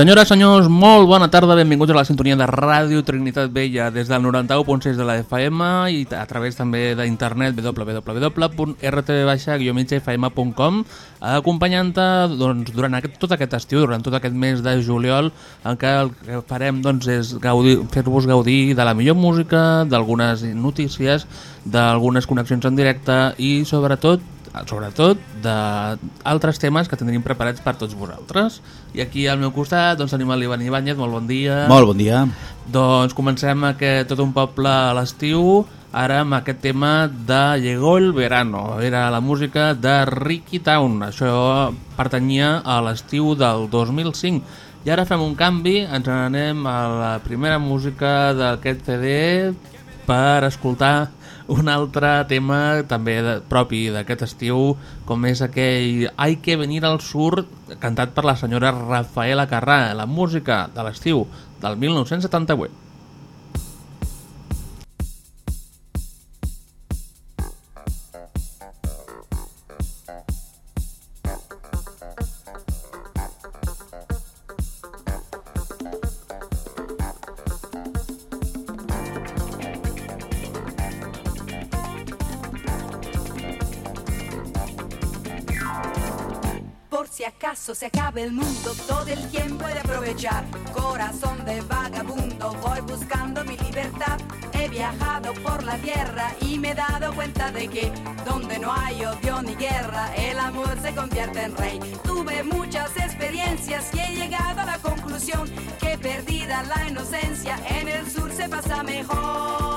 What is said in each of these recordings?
Senyores, senyors, molt bona tarda, benvinguts a la sintonia de Ràdio Trinitat Vella des del 91.6 de la FM i a través també d'internet www.rtv-fm.com acompanyant-te doncs, durant aquest, tot aquest estiu, durant tot aquest mes de juliol en què el que farem doncs, és fer-vos gaudir de la millor música, d'algunes notícies, d'algunes connexions en directe i sobretot sobretot d'altres temes que tindríem preparats per tots vosaltres. I aquí al meu costat doncs, tenim l'Ivan Ibáñez, molt bon dia. Molt bon dia. Doncs comencem aquest tot un poble a l'estiu, ara amb aquest tema de Llegó el verano. Era la música de Ricky Town, això pertanyia a l'estiu del 2005. I ara fem un canvi, ens n'anem a la primera música d'aquest CD per escoltar un altre tema també de, propi d'aquest estiu, com és aquell Hay que venir al sur, cantat per la senyora Rafaela Carrà, la música de l'estiu del 1978. Acaso se acabe el mundo, todo el tiempo he de aprovechar. Corazón de vagabundo, voy buscando mi libertad. He viajado por la tierra y me he dado cuenta de que donde no hay odio ni guerra, el amor se convierte en rey. Tuve muchas experiencias y he llegado a la conclusión que perdida la inocencia, en el sur se pasa mejor.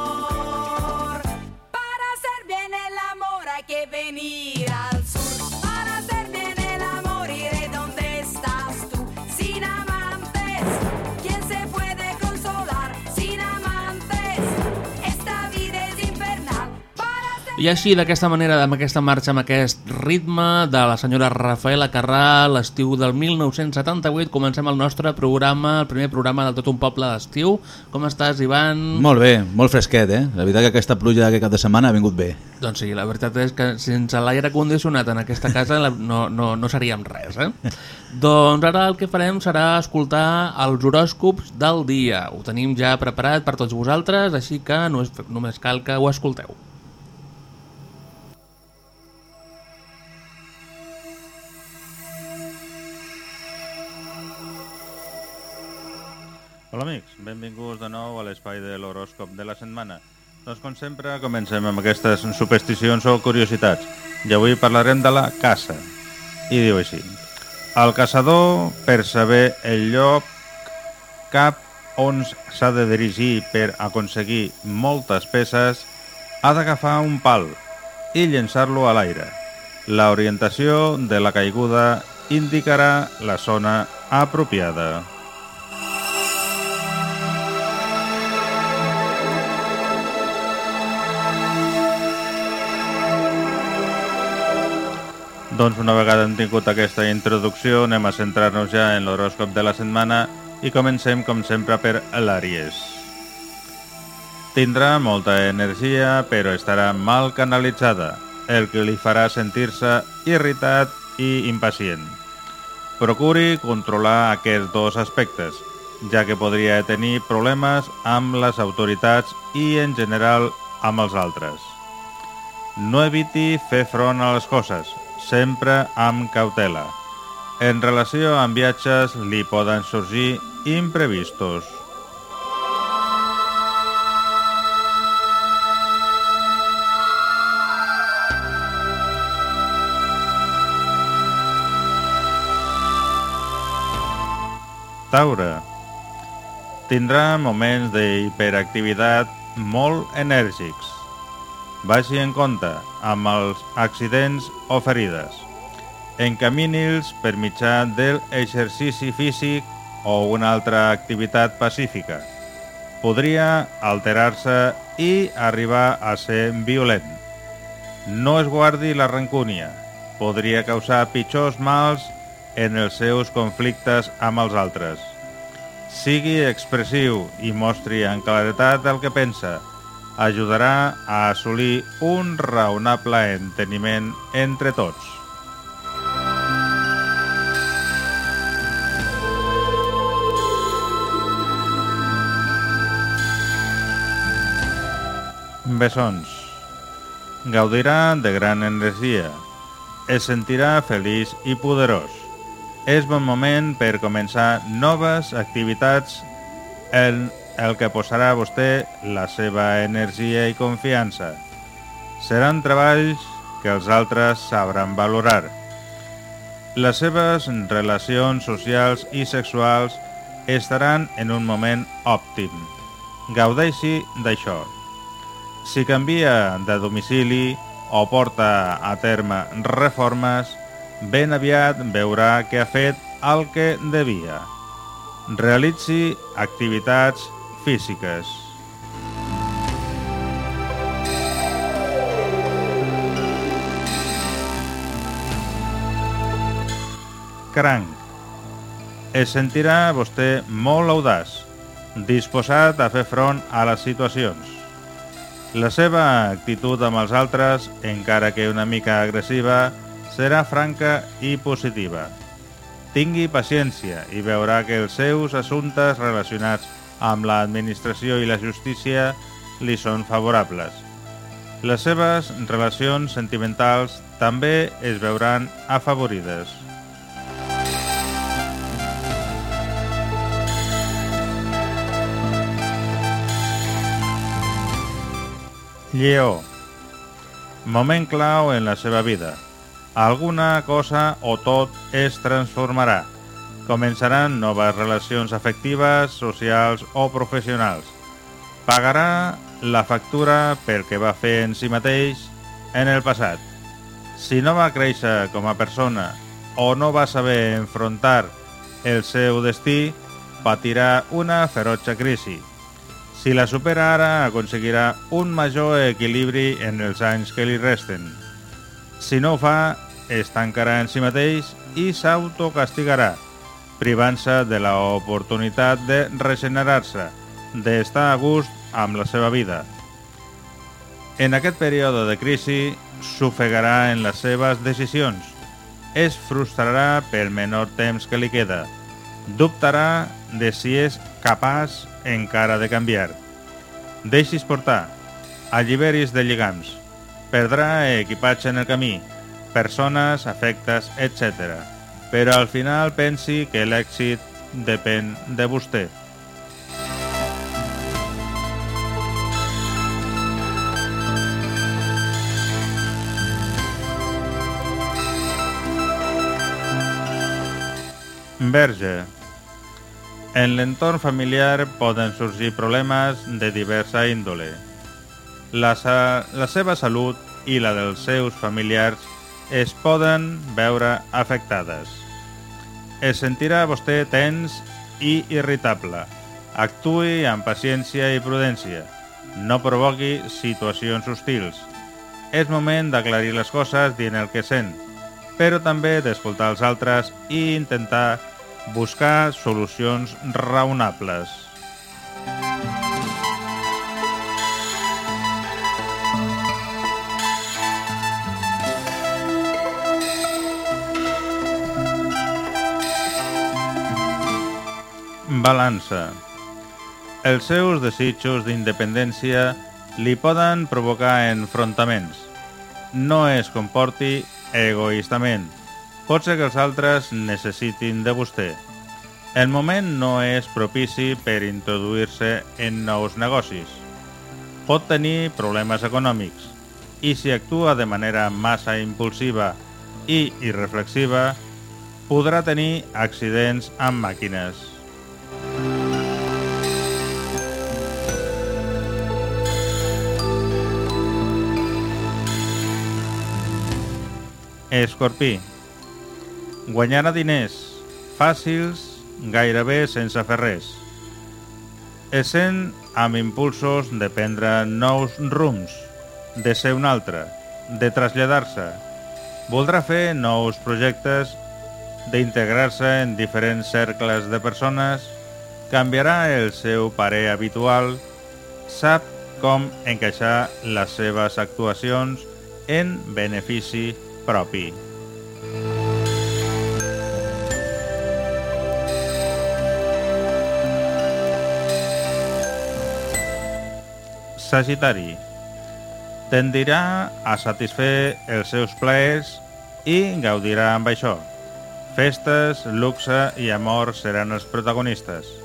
I així, d'aquesta manera, amb aquesta marxa, amb aquest ritme de la senyora Rafaela Carrà, l'estiu del 1978, comencem el nostre programa, el primer programa del Tot un Poble d'estiu. Com estàs, Ivan? Molt bé, molt fresquet, eh? La veritat que aquesta pluja d'aquest cap de setmana ha vingut bé. Doncs sí, la veritat és que sense l'aire condicionat en aquesta casa no, no, no seríem res, eh? doncs ara el que farem serà escoltar els horòscops del dia. Ho tenim ja preparat per tots vosaltres, així que no és, només cal que ho escolteu. Hola amics, benvinguts de nou a l'espai de l'horòscop de la setmana. Doncs com sempre comencem amb aquestes supersticions o curiositats. I avui parlarem de la caça. I diu així. El caçador, per saber el lloc cap on s'ha de dirigir per aconseguir moltes peces, ha d'agafar un pal i llençar-lo a l'aire. La orientació de la caiguda indicarà la zona apropiada. Doncs una vegada hem tingut aquesta introducció, anem a centrar-nos ja en l'horòscop de la setmana i comencem, com sempre, per l'Àries. Tindrà molta energia, però estarà mal canalitzada, el que li farà sentir-se irritat i impacient. Procuri controlar aquests dos aspectes, ja que podria tenir problemes amb les autoritats i, en general, amb els altres. No eviti fer front a les coses, sempre amb cautela. En relació amb viatges li poden sorgir imprevistos. Taure. Tindrà moments d'hiperactivitat molt enèrgics. Vagi en compte amb els accidents o ferides. Encamini'ls per mitjà del exercici físic o una altra activitat pacífica. Podria alterar-se i arribar a ser violent. No es guardi la rancúnia. podria causar pitjors mals en els seus conflictes amb els altres. Sigui expressiu i mostri en claretat el que pensa. Ajudarà a assolir un raonable enteniment entre tots. Bessons. Gaudirà de gran energia. Es sentirà feliç i poderós. És bon moment per començar noves activitats en el que posarà vostè la seva energia i confiança. Seran treballs que els altres sabran valorar. Les seves relacions socials i sexuals estaran en un moment òptim. Gaudeixi d'això. Si canvia de domicili o porta a terme reformes, ben aviat veurà que ha fet el que devia. Realitzi activitats físiques. Cranc. Es sentirà vostè molt audaç, disposat a fer front a les situacions. La seva actitud amb els altres, encara que una mica agressiva, serà franca i positiva. Tingui paciència i veurà que els seus assumptes relacionats amb l'administració i la justícia li són favorables. Les seves relacions sentimentals també es veuran afavorides. Lleó. Moment clau en la seva vida. Alguna cosa o tot es transformarà. Començaran noves relacions afectives, socials o professionals. Pagarà la factura pel que va fer en si mateix en el passat. Si no va créixer com a persona o no va saber enfrontar el seu destí, patirà una ferotge crisi. Si la supera ara, aconseguirà un major equilibri en els anys que li resten. Si no ho fa, es tancarà en si mateix i s'autocastigarà, privant-se de l'oportunitat de regenerar-se, d'estar a gust amb la seva vida. En aquest període de crisi, s'ofegarà en les seves decisions, es frustrarà pel menor temps que li queda, dubtarà de si és capaç encara de canviar. Deixis portar, alliberis de lligams, perdrà equipatge en el camí, persones, afectes, etc. Però al final pensi que l'èxit depèn de vostè. Verge. En l'entorn familiar poden sorgir problemes de diversa índole. La, la seva salut i la dels seus familiars es poden veure afectades. Es sentirà vostè tens i irritable. Actui amb paciència i prudència. No provoqui situacions hostils. És moment d'aclarir les coses dient el que sent, però també d'escoltar els altres i intentar buscar solucions raonables. Balança. Els seus desitjos d'independència li poden provocar enfrontaments. No es comporti egoistament. Pot ser que els altres necessitin de vostè. El moment no és propici per introduir-se en nous negocis. Pot tenir problemes econòmics i si actua de manera massa impulsiva i irreflexiva, podrà tenir accidents amb màquines. Escorpí. Guanyarà diners, fàcils, gairebé sense fer res. Es sent amb impulsos de prendre nous rums, de ser un altre, de traslladar-se. Voldrà fer nous projectes d'integrar-se en diferents cercles de persones, canviarà el seu parer habitual, sap com encaixar les seves actuacions en benefici propi. Sagitari tendirà a satisfer els seus plaers i gaudirà amb això. Festes, luxe i amor seran els protagonistes.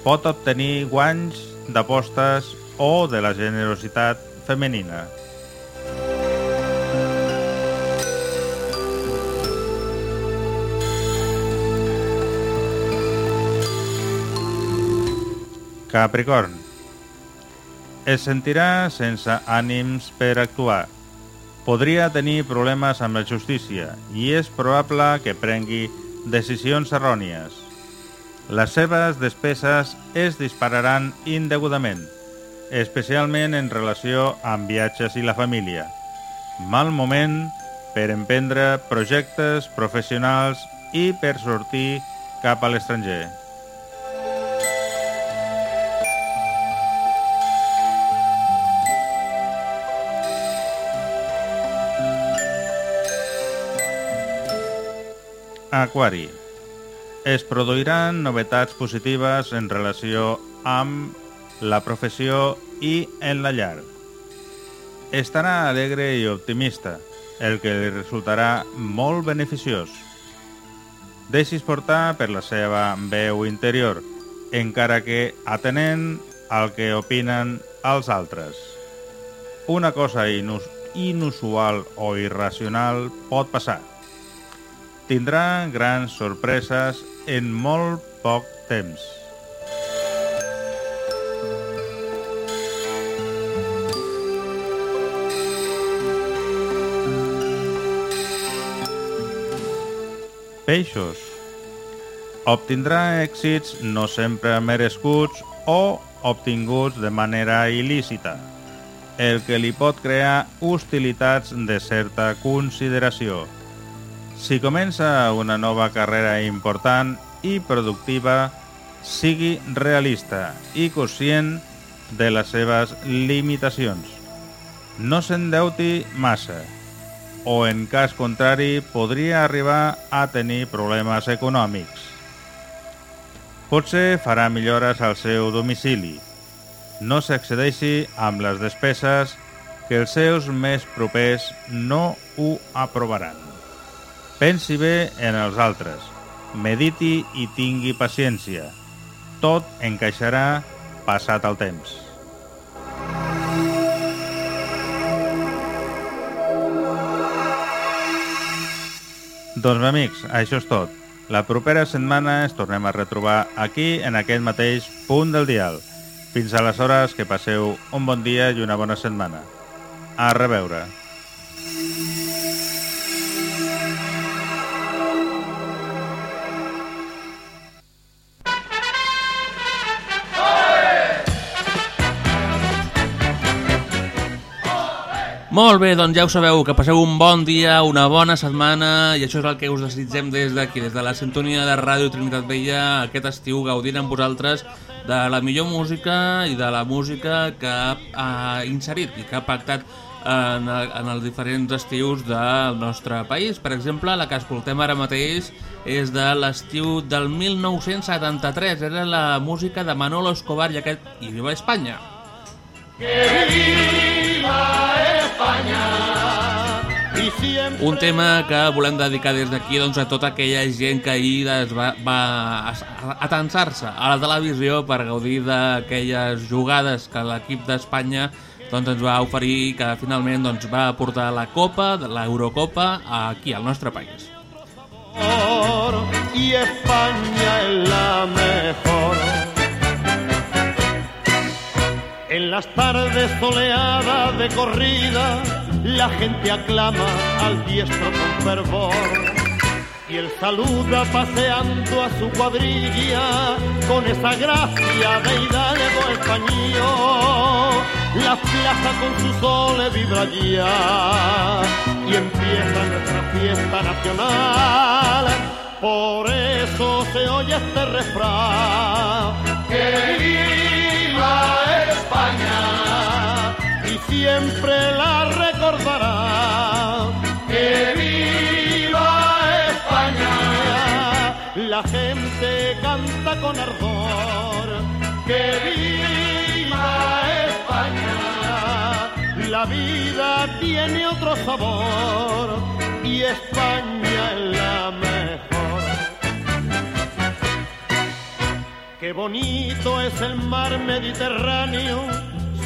Pot obtenir guanys d'apostes o de la generositat femenina. Capricorn es sentirà sense ànims per actuar. Podria tenir problemes amb la justícia i és probable que prengui decisions errònies. Les seves despeses es dispararan indegudament, especialment en relació amb viatges i la família. Mal moment per emprendre projectes professionals i per sortir cap a l'estranger. Aquari. Es produiran novetats positives en relació amb la professió i en la llar. Estarà alegre i optimista, el que li resultarà molt beneficiós. Deixis portar per la seva veu interior, encara que atenent al que opinen els altres. Una cosa inus inusual o irracional pot passar tindrà grans sorpreses en molt poc temps. Peixos. Obtindrà èxits no sempre merescuts o obtinguts de manera il·lícita, el que li pot crear hostilitats de certa consideració. Si comença una nova carrera important i productiva, sigui realista i conscient de les seves limitacions. No s'endeuti massa, o en cas contrari podria arribar a tenir problemes econòmics. Potser farà millores al seu domicili. No s'excedeixi amb les despeses que els seus més propers no ho aprovaran. Pensi bé en els altres, mediti i tingui paciència. Tot encaixarà passat el temps. Doncs, amics, això és tot. La propera setmana ens tornem a retrobar aquí, en aquest mateix punt del dial. Fins aleshores, que passeu un bon dia i una bona setmana. A reveure. Molt bé, doncs ja ho sabeu, que passeu un bon dia, una bona setmana, i això és el que us desitgem des d'aquí, des de la sintonia de Ràdio Trinitat Vella, aquest estiu gaudint amb vosaltres de la millor música i de la música que ha, inserit i que ha pactat en, en els diferents estius del nostre país. Per exemple, la que escoltem ara mateix és de l'estiu del 1973, era la música de Manolo Escobar i aquest I viva Espanya. Un tema que volem dedicar des d'aquí doncs, a tota aquella gent que ahir es va, va atensar-se a la televisió per gaudir d'aquelles jugades que l'equip d'Espanya doncs, ens va oferir que finalment doncs, va portar la Copa, l'Eurocopa, aquí al nostre país. Y España es la mejor En las tardes soleadas de corrida, la gente aclama al diestro con fervor. Y él saluda paseando a su cuadrilla con esa gracia de hidalgo español. La plaza con su sol vibra ya y empieza nuestra fiesta nacional. Por eso se oye este refrán. ¡Que viva España! Y siempre la recordará. ¡Que viva España! La gente canta con ardor. ¡Que viva España! La vida tiene otro sabor y España es la mejor. Qué bonito es el mar Mediterráneo,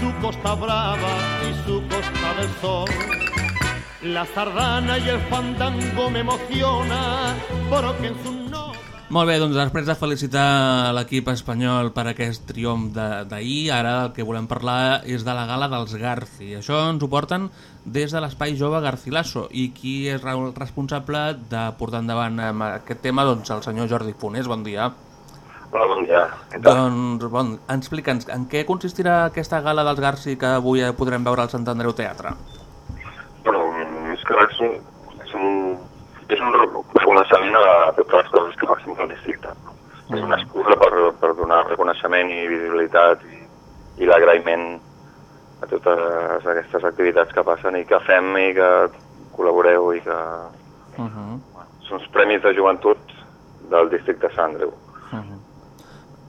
su costa brava y su costa del sol. La sardana y el fandango me emociona porque en su. Molt bé, doncs després de felicitar l'equip espanyol per aquest triomf d'ahir, ara el que volem parlar és de la gala dels Garci. Això ens ho porten des de l'Espai Jove Garcilaso i qui és responsable de portar endavant aquest tema? Doncs el senyor Jordi Funes, bon dia. Hola, bon dia. Doncs, bon, explica'ns, en què consistirà aquesta gala dels Garci que avui podrem veure al Sant Andreu Teatre? Bueno, més que res, és un, és un reconeixement a totes les coses que facin pel districte. No? És una excusa per, per donar reconeixement i visibilitat i, i l'agraïment a totes aquestes activitats que passen i que fem i que col·laboreu i que... Uh -huh. Són uns premis de joventut del districte de Sant Andreu. Uh -huh.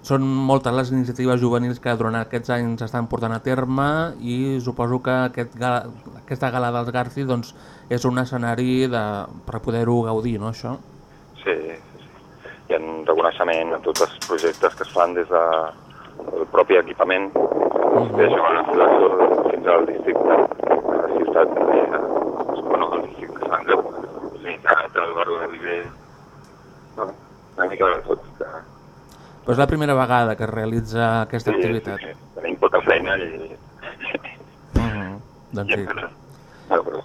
Són moltes les iniciatives juvenils que durant aquests anys s'estan portant a terme i suposo que aquest gala, aquesta gala dels Garci doncs, és un escenari de, per poder-ho gaudir, no, això? Sí, sí, sí. Hi ha un reconeixement a tots els projectes que es fan des de, del propi equipament, des de la Fundació fins al districte, a la ciutat eh, bueno, al districte de Sant Andreu, la Trinitat, el de Viver, no, una mica de tot. Però és la primera vegada que es realitza aquesta sí, activitat. sí, sí. Tenim poca feina i... Uh -huh. Doncs sí. no, però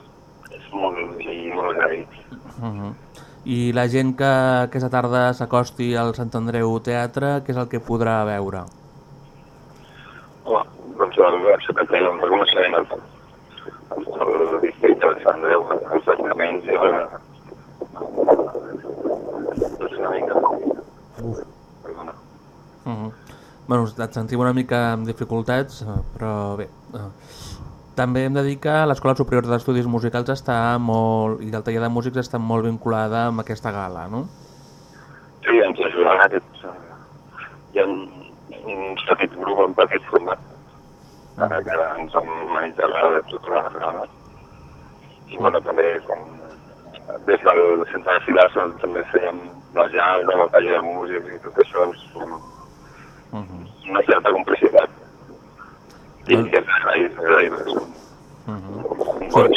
és molt, i molt agraït. Uh -huh. I la gent que aquesta tarda s'acosti al Sant Andreu Teatre, què és el que podrà veure? Home, doncs el secretari del reconeixement al, al, al districte de Sant Andreu, els ajuntaments i la... És una mica... Perdona. Uh -huh. Bueno, et sentim una mica amb dificultats, eh, però bé. eh, També hem de dir que l'Escola Superior d'Estudis Musicals està molt, i el taller de músics està molt vinculada amb aquesta gala, no? Sí, ens ajudaran aquests... eh, Hi ha un, un petit grup en petit format ara que ens han manejat de tota la gala. I bueno, també com des del centre de files també fèiem la jazz, la batalla de músics i tot això és un, Uh -huh. una certa complicitat. I Doncs- que és agraït, agraït. És un Uh -huh. goig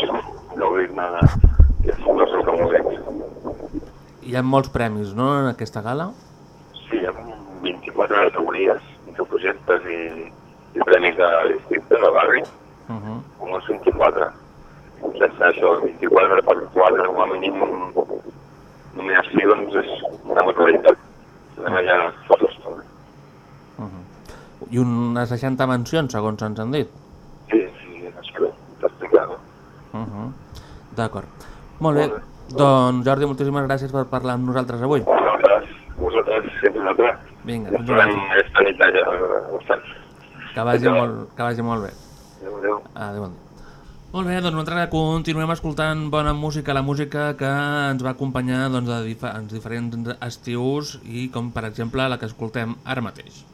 gaudir-ne de les de músics. Hi ha molts premis, no?, en aquesta gala? Sí, hi ha 24 categories, microprojectes i, i premis de districte, de barri, Uh -huh. com els 24. Sense això, 24 per 4, com a mínim, només així, doncs, és una metralitat. Anem allà fotos. també. Uh -huh. I unes 60 mencions, segons ens han dit. Sí, sí, explicat. Uh -huh. D'acord. Molt bé. Doncs, Jordi, moltíssimes gràcies per parlar amb nosaltres avui. Vosaltres, vosaltres, sempre nosaltres. Vinga, a Bastants. Que vagi, molt, que vagi molt bé. Adéu, adéu. Adéu, bon dia. Molt bé, doncs nosaltres continuem escoltant bona música, la música que ens va acompanyar doncs, de dif en diferents estius i com per exemple la que escoltem ara mateix.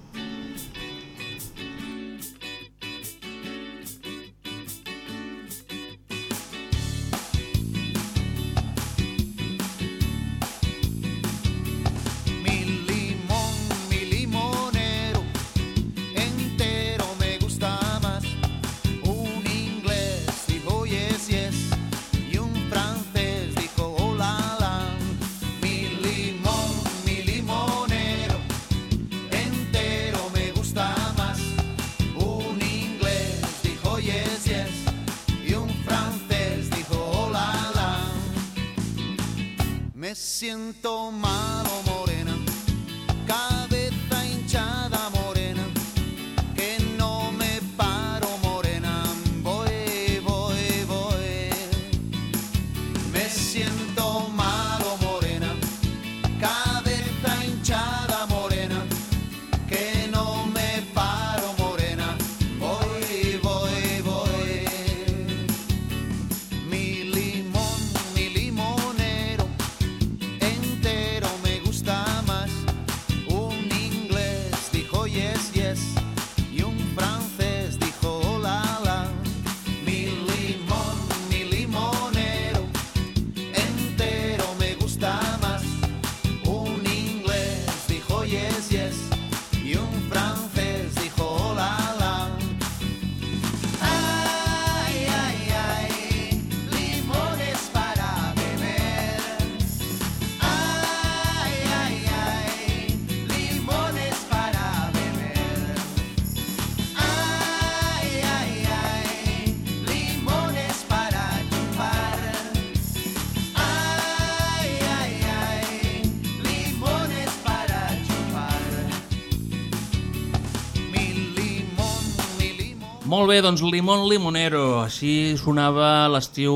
Bé, doncs Limón Limonero, així sonava l'estiu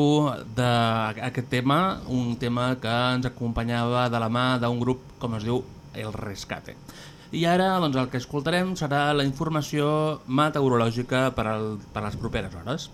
d'aquest tema, un tema que ens acompanyava de la mà d'un grup, com es diu, El Rescate. I ara doncs, el que escoltarem serà la informació meteorològica per, al, per les properes hores.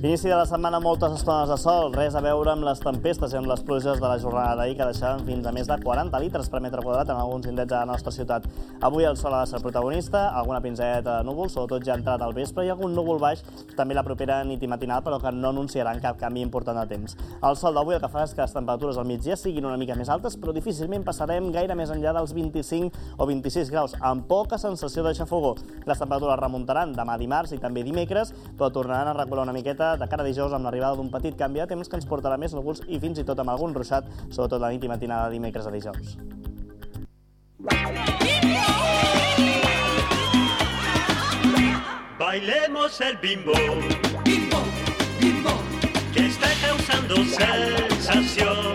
Inici de la setmana moltes estones de sol, res a veure amb les tempestes i amb les pluges de la jornada d'ahir que deixaven fins a més de 40 litres per metre quadrat en alguns indrets de la nostra ciutat. Avui el sol ha de ser protagonista, alguna pinzelleta de núvols, sobretot ja ha entrat al vespre, i algun núvol baix també la propera nit i matinal, però que no anunciaran cap canvi important de temps. El sol d'avui el que fa és que les temperatures al migdia siguin una mica més altes, però difícilment passarem gaire més enllà dels 25 o 26 graus, amb poca sensació de xafogó. Les temperatures remuntaran demà dimarts i també dimecres, però tornaran a recular una miqueta de cara a dijous amb l'arribada d'un petit canvi de temps que ens portarà més núvols i fins i tot amb algun ruixat, sobretot la nit i matinada de dimecres a dijous. Bailemos el bimbo. Bimbo, bimbo. Que está causando sensación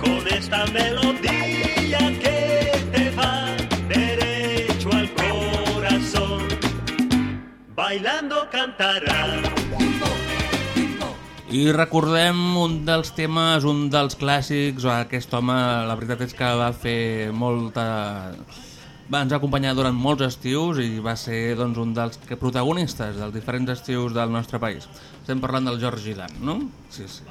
con esta melodía que te va derecho al corazón. Bailando cantará. I recordem un dels temes, un dels clàssics, aquest home, la veritat és que va fer molta... Va ens acompanyar durant molts estius i va ser doncs, un dels que- protagonistes dels diferents estius del nostre país. Estem parlant del George Dan, no? Sí, sí.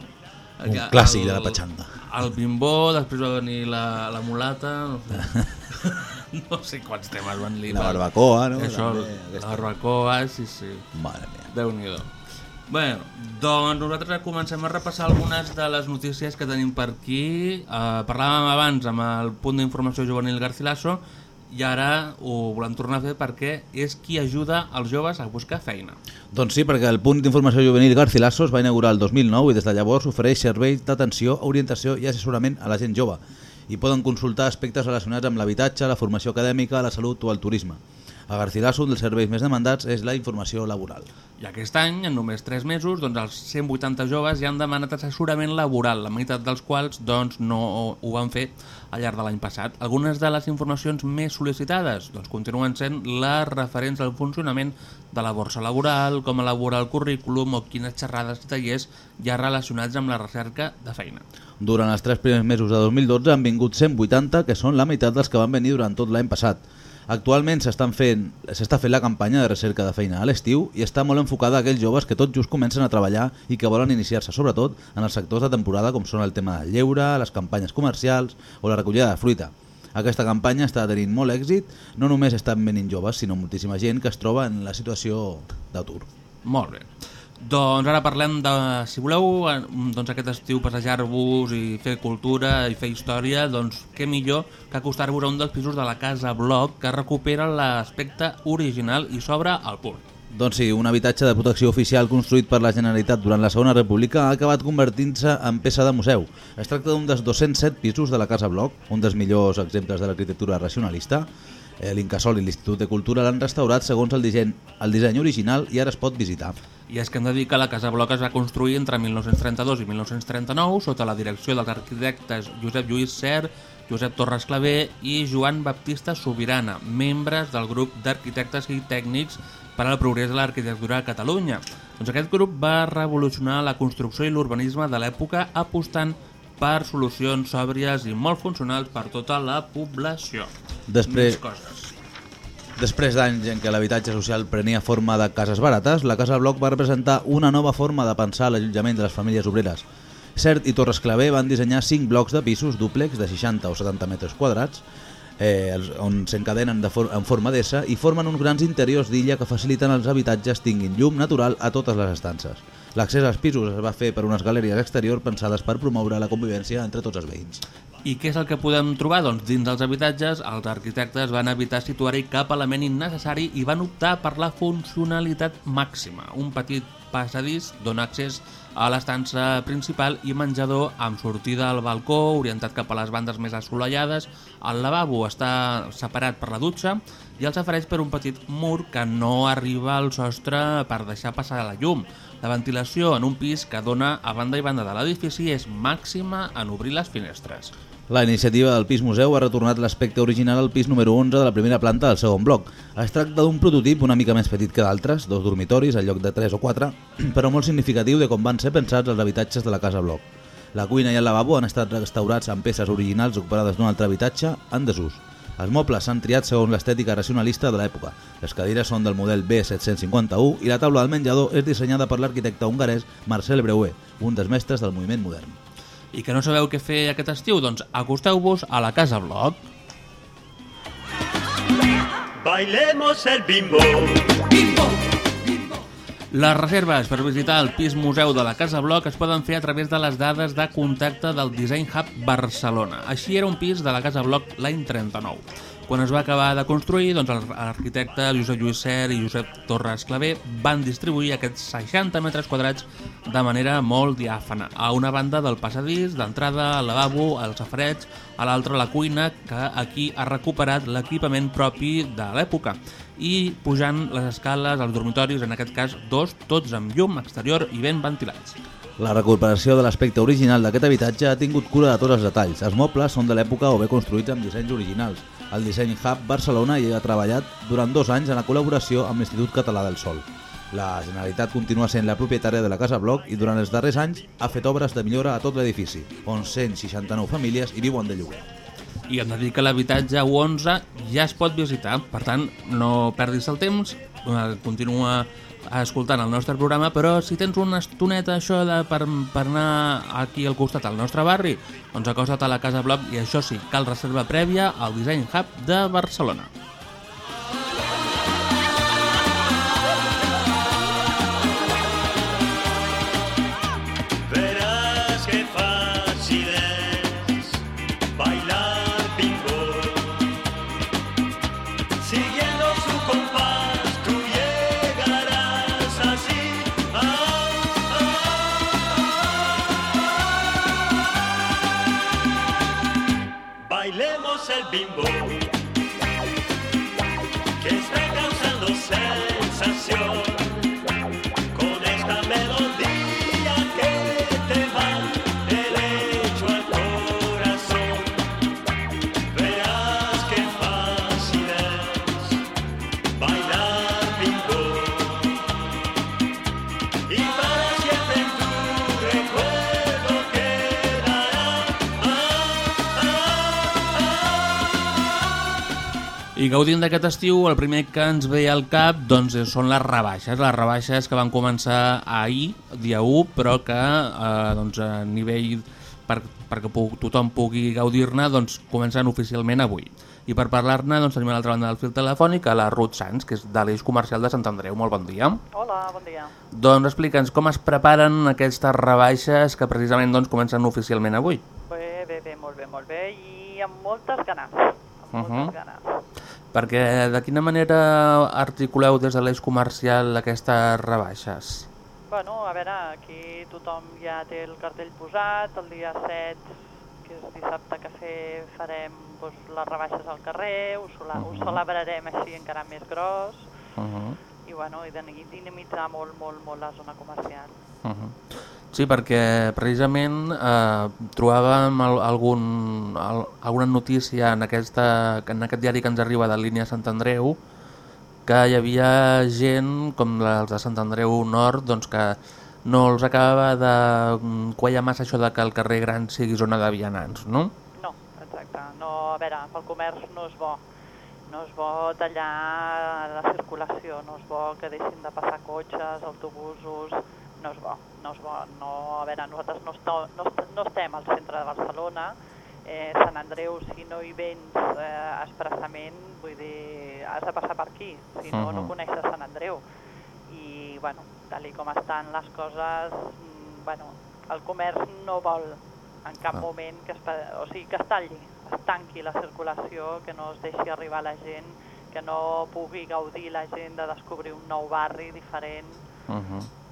Un clàssic de la patxanda. El bimbó, després va venir la, la mulata... No sé, no sé quants temes van li La barbacoa, no? Això, la aquesta. barbacoa, sí, sí. Déu-n'hi-do. Bueno, doncs nosaltres comencem a repassar algunes de les notícies que tenim per aquí. Uh, parlàvem abans amb el punt d'informació juvenil Garcilaso i ara ho volem tornar a fer perquè és qui ajuda els joves a buscar feina. Doncs sí, perquè el punt d'informació juvenil Garcilaso es va inaugurar el 2009 i des de llavors ofereix serveis d'atenció, orientació i assessorament a la gent jove i poden consultar aspectes relacionats amb l'habitatge, la formació acadèmica, la salut o el turisme. A Garcilaso, un dels serveis més demandats és la informació laboral. I aquest any, en només 3 mesos, doncs els 180 joves ja han demanat assessorament laboral, la meitat dels quals doncs, no ho van fer al llarg de l'any passat. Algunes de les informacions més sol·licitades doncs, continuen sent les referents al funcionament de la borsa laboral, com elaborar el currículum o quines xerrades i tallers ha relacionats amb la recerca de feina. Durant els tres primers mesos de 2012 han vingut 180, que són la meitat dels que van venir durant tot l'any passat. Actualment s'estan fent s'està fent la campanya de recerca de feina a l'estiu i està molt enfocada a aquells joves que tot just comencen a treballar i que volen iniciar-se sobretot en els sectors de temporada com són el tema del lleure, les campanyes comercials o la recollida de fruita. Aquesta campanya està tenint molt èxit, no només estan venint joves, sinó moltíssima gent que es troba en la situació d'atur. Molt bé. Doncs ara parlem de, si voleu, doncs aquest estiu passejar-vos i fer cultura i fer història, doncs què millor que acostar-vos a un dels pisos de la Casa Bloc que recupera l'aspecte original i s'obre al pur. Doncs sí, un habitatge de protecció oficial construït per la Generalitat durant la Segona República ha acabat convertint-se en peça de museu. Es tracta d'un dels 207 pisos de la Casa Bloc, un dels millors exemples de l'arquitectura racionalista. Eh, L'Incasol i l'Institut de Cultura l'han restaurat segons el disseny, el disseny original i ara es pot visitar. I és que hem de dir que la Casa Bloc es va construir entre 1932 i 1939 sota la direcció dels arquitectes Josep Lluís Ser, Josep Torres Clavé i Joan Baptista Sobirana, membres del grup d'arquitectes i tècnics per al progrés de l'arquitectura a Catalunya. Doncs aquest grup va revolucionar la construcció i l'urbanisme de l'època apostant per solucions sòbries i molt funcionals per tota la població. Després- Més coses. Després d'anys en què l'habitatge social prenia forma de cases barates, la Casa Bloc va representar una nova forma de pensar l'allotjament de les famílies obreres. Cert i Torres Clavé van dissenyar 5 blocs de pisos dúplex de 60 o 70 metres quadrats eh, on s'encadenen de for en forma d'S i formen uns grans interiors d'illa que faciliten els habitatges tinguin llum natural a totes les estances. L'accés als pisos es va fer per unes galeries exterior pensades per promoure la convivència entre tots els veïns. I què és el que podem trobar? Doncs dins dels habitatges, els arquitectes van evitar situar-hi cap element innecessari i van optar per la funcionalitat màxima. Un petit passadís dona accés a l'estança principal i menjador amb sortida al balcó, orientat cap a les bandes més assolellades. El lavabo està separat per la dutxa i els ofereix per un petit mur que no arriba al sostre per deixar passar la llum. La ventilació en un pis que dona a banda i banda de l'edifici és màxima en obrir les finestres. La iniciativa del Pis Museu ha retornat l'aspecte original al pis número 11 de la primera planta del segon bloc. Es tracta d'un prototip una mica més petit que d'altres, dos dormitoris en lloc de 3 o 4, però molt significatiu de com van ser pensats els habitatges de la casa bloc. La cuina i el lavabo han estat restaurats amb peces originals ocuparades d'un altre habitatge en desús. Els mobles s'han triat segons l'estètica racionalista de l'època. Les cadires són del model B751 i la taula del menjador és dissenyada per l'arquitecte hongarès Marcel Breuer, un dels mestres del moviment modern. I que no sabeu què fer aquest estiu? Doncs acosteu-vos a la Casa Bloc. Bailemos el bimbo. Les reserves per visitar el pis museu de la Casa Bloc es poden fer a través de les dades de contacte del Design Hub Barcelona. Així era un pis de la Casa Bloc l'any 39. Quan es va acabar de construir, doncs el- l'arquitecte Josep Lluís Ser i Josep Torres Clavé van distribuir aquests 60 metres quadrats de manera molt diàfana. A una banda del passadís, d'entrada, al lavabo, al safareig, a l'altra la cuina, que aquí ha recuperat l'equipament propi de l'època i pujant les escales als dormitoris, en aquest cas dos, tots amb llum exterior i ben ventilats. La recuperació de l'aspecte original d'aquest habitatge ha tingut cura de tots els detalls. Els mobles són de l'època o bé construïts amb dissenys originals. El Disseny Hub Barcelona hi ha treballat durant dos anys en la col·laboració amb l'Institut Català del Sol. La Generalitat continua sent la propietària de la Casa Bloc i durant els darrers anys ha fet obres de millora a tot l'edifici, on 169 famílies hi viuen de lloguer. I hem de dir que l'habitatge U11 ja es pot visitar, per tant, no perdis el temps, eh, continua escoltant el nostre programa, però si tens una estoneta això de, per, per anar aquí al costat al nostre barri, doncs acosta't a la Casa Bloc i això sí, cal reserva prèvia al Design Hub de Barcelona. I gaudint d'aquest estiu, el primer que ens ve al cap doncs, són les rebaixes. Les rebaixes que van començar ahir, dia 1, però que eh, doncs, a nivell per, perquè pu tothom pugui gaudir-ne doncs, comencen oficialment avui. I per parlar-ne doncs, tenim a l'altra banda del fil telefònic a la Ruth Sanz, que és de l'Eix Comercial de Sant Andreu. Molt bon dia. Hola, bon dia. Doncs explica'ns com es preparen aquestes rebaixes que precisament doncs, comencen oficialment avui. Bé, bé, bé, molt bé, molt bé, i amb moltes ganes, amb Uh moltes -huh. ganes. Perquè de quina manera articuleu des de l'Eix Comercial aquestes rebaixes? Bueno, a veure, aquí tothom ja té el cartell posat, el dia 7, que és dissabte que fer, farem doncs, les rebaixes al carrer, ho, sola, ho celebrarem així encara més gros, Uh -huh. i bueno, i de dinamitzar molt, molt, molt la zona comercial. Uh -huh. Sí, perquè precisament eh, trobàvem al, algun, al, alguna notícia en, aquesta, en aquest diari que ens arriba de línia Sant Andreu que hi havia gent com els de Sant Andreu Nord doncs que no els acabava de mm, quallar massa això de que el carrer gran sigui zona de vianants, no? No, exacte. No, a veure, pel comerç no és bo. No és bo tallar la circulació, no és bo que deixin de passar cotxes, autobusos, no és bo, no és bo. No, a veure, nosaltres no, esto, no, no estem al centre de Barcelona, eh, Sant Andreu, si no hi vens eh, expressament, vull dir, has de passar per aquí, si no, no Mhm. coneixes Sant Andreu. I, bueno, tal com estan les coses, mm, bueno, el comerç no vol en cap Ah. moment que es, o sigui, que es talli, es tanqui la circulació, que no es deixi arribar la gent, que no pugui gaudir la gent de descobrir un nou barri diferent. Uh -huh.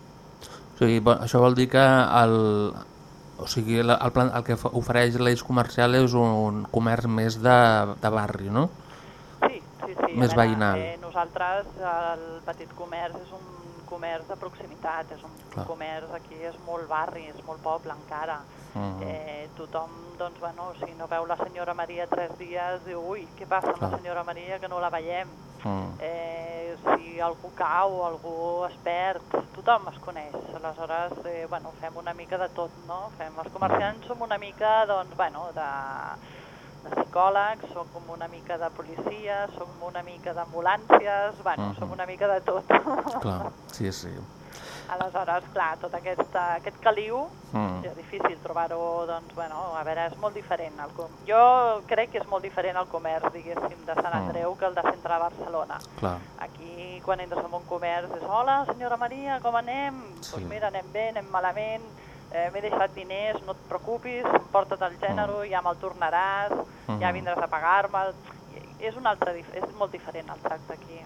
Sigui, això vol dir que el, o sigui, el, el, plan, el que ofereix l'eix comercial és un comerç més de, de barri, no? Sí, sí, sí. Més veure, veïnal. Eh, nosaltres, el petit comerç és un comerç de proximitat, és un Clar. comerç aquí, és molt barri, és molt poble encara. Mhm. Eh, tothom, doncs, bueno, si no veu la senyora Maria tres dies, diu, ui, què passa amb la Clar. senyora Maria que no la veiem? Mm. Eh, si algú cau, algú es perd, tothom es coneix. Aleshores, eh, bueno, fem una mica de tot, no? Fem, els comerciants som una mica, doncs, bueno, de, de psicòlegs, som com una mica de policia, som una mica d'ambulàncies, bueno, Mhm. som una mica de tot. Clar, sí, sí. Aleshores, clar, tot aquest, aquest caliu Mm. és difícil trobar-ho, doncs, bueno, a veure, és molt diferent. El com... Jo crec que és molt diferent el comerç, diguéssim, de Sant Mm. Andreu que el de centre de Barcelona. Clar. Aquí, quan entres en un comerç, és hola, senyora Maria, com anem? Doncs Sí. pues mira, anem bé, anem malament, eh, m'he deixat diners, no et preocupis, porta't el gènere, ja me'l tornaràs, ja Mhm. vindràs a pagar-me'l. És, un altre, és molt diferent el tracte aquí.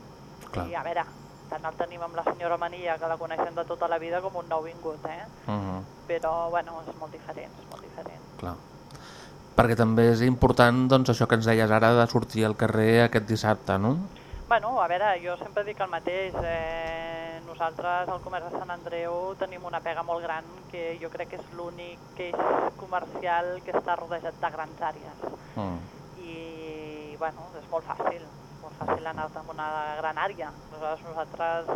Clar. I a veure, tant el tenim amb la senyora Maria, que la coneixem de tota la vida, com un nou vingut, eh? Mhm. Però, bueno, és molt diferent, és molt diferent. Clar. Perquè també és important doncs, això que ens deies ara de sortir al carrer aquest dissabte, no? Bueno, a veure, jo sempre dic el mateix. Eh, nosaltres, al comerç de Sant Andreu, tenim una pega molt gran que jo crec que és l'únic eix comercial que està rodejat de grans àrees. Mm. I, bueno, és molt fàcil, molt fàcil anar en una gran àrea. Aleshores, nosaltres,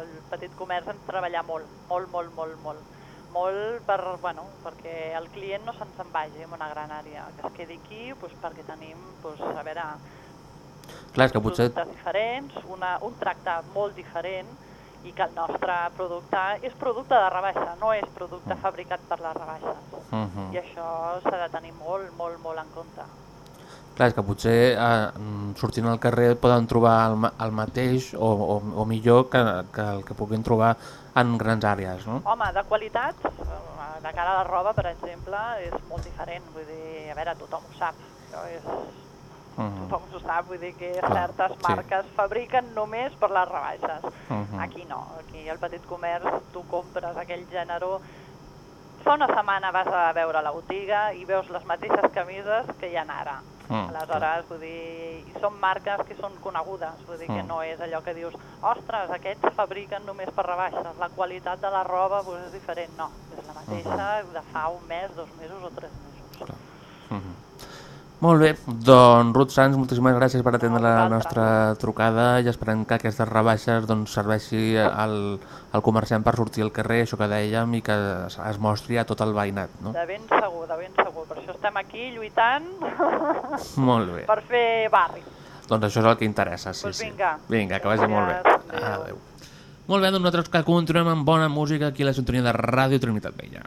el petit comerç, hem de treballar molt, molt, molt, molt, molt. Molt per, bueno, perquè el client no se'ns en vagi en una gran àrea, que es quedi aquí doncs, perquè tenim, doncs, a veure, Clar, que potser... productes diferents, una, un tracte molt diferent i que el nostre producte és producte de rebaixa, no és producte fabricat per les rebaixes. Mhm. I això s'ha de tenir molt, molt, molt en compte. Clar, és que potser eh, mm, sortint al carrer poden trobar el, el mateix o, o, o millor que, que el que puguin trobar en grans àrees, no? Home, de qualitat, eh, de cara a la roba, per exemple, és molt diferent. Vull dir, a veure, tothom ho sap. Això és, Mhm. tothom ho sap, vull dir que Clar, certes sí. marques fabriquen només per les rebaixes. Mhm. Aquí no, aquí al petit comerç tu compres aquell gènere fa una setmana vas a veure la botiga i veus les mateixes camises que hi ha ara. Mm, Aleshores, vull dir, i són marques que són conegudes, vull dir que Mm. no és allò que dius, ostres, aquests fabriquen només per rebaixes, la qualitat de la roba doncs, és diferent. No, és la mateixa de fa un mes, dos mesos o tres mesos. Mhm. Molt bé, doncs Ruth Sanz, moltíssimes gràcies per atendre la nostra trucada i esperem que aquestes rebaixes doncs, serveixi al, al comerciant per sortir al carrer, això que dèiem, i que es, es mostri a tot el veïnat. No? De ben segur, de ben segur. Per això estem aquí lluitant Molt bé. per fer barri. Doncs això és el que interessa, sí, Pues sí. vinga. Vinga, que vagi molt bé. Gràcies, Adéu. Molt bé, doncs nosaltres que continuem amb bona música aquí a la sintonia de Ràdio Trinitat Vella.